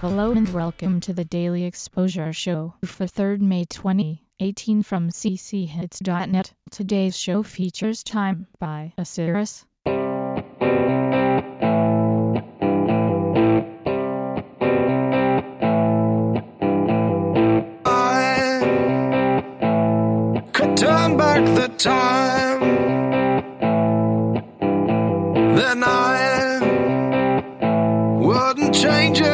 Hello and welcome to the Daily Exposure Show for 3rd May 2018 from cchits.net. Today's show features Time by Osiris. I could turn back the time, then I wouldn't change any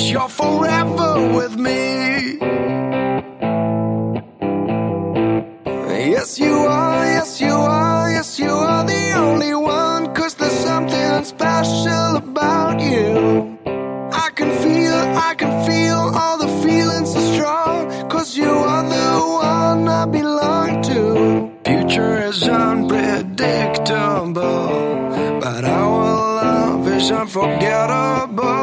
wish you're forever with me. Yes, you are, yes, you are, yes, you are the only one. Cause there's something special about you. I can feel, I can feel all the feelings so strong. Cause you are the one I belong to. Future is unpredictable, but our love is unforgettable.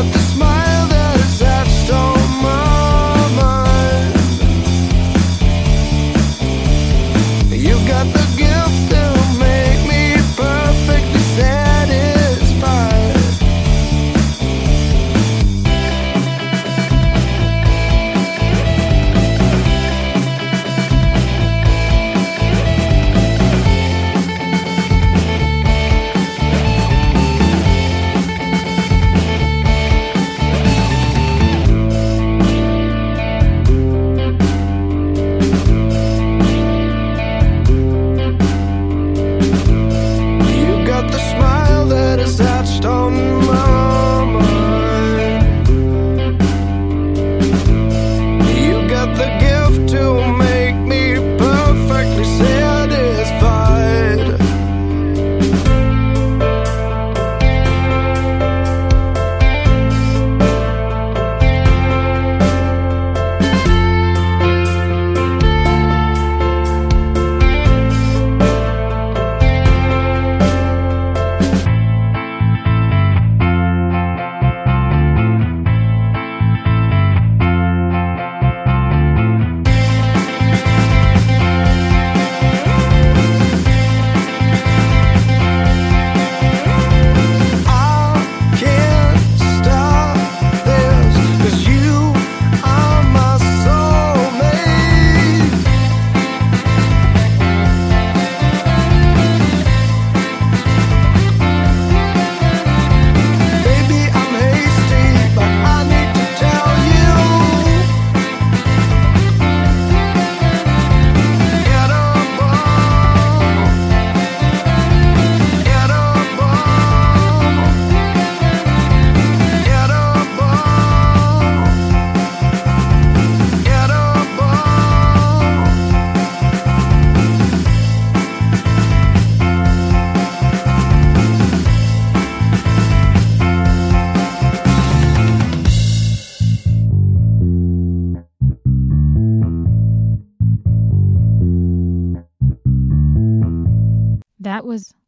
The smile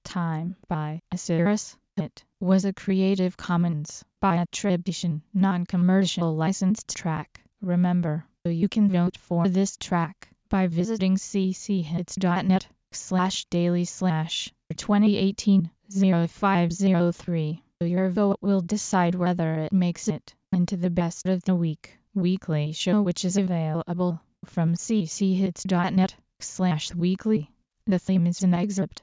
Time by Osiris. It was a Creative Commons by attribution, non-commercial licensed track. Remember, you can vote for this track by visiting cchits.net slash daily slash 2018 0503. Your vote will decide whether it makes it into the best of the week weekly show which is available from cchits.net slash weekly. The theme is an excerpt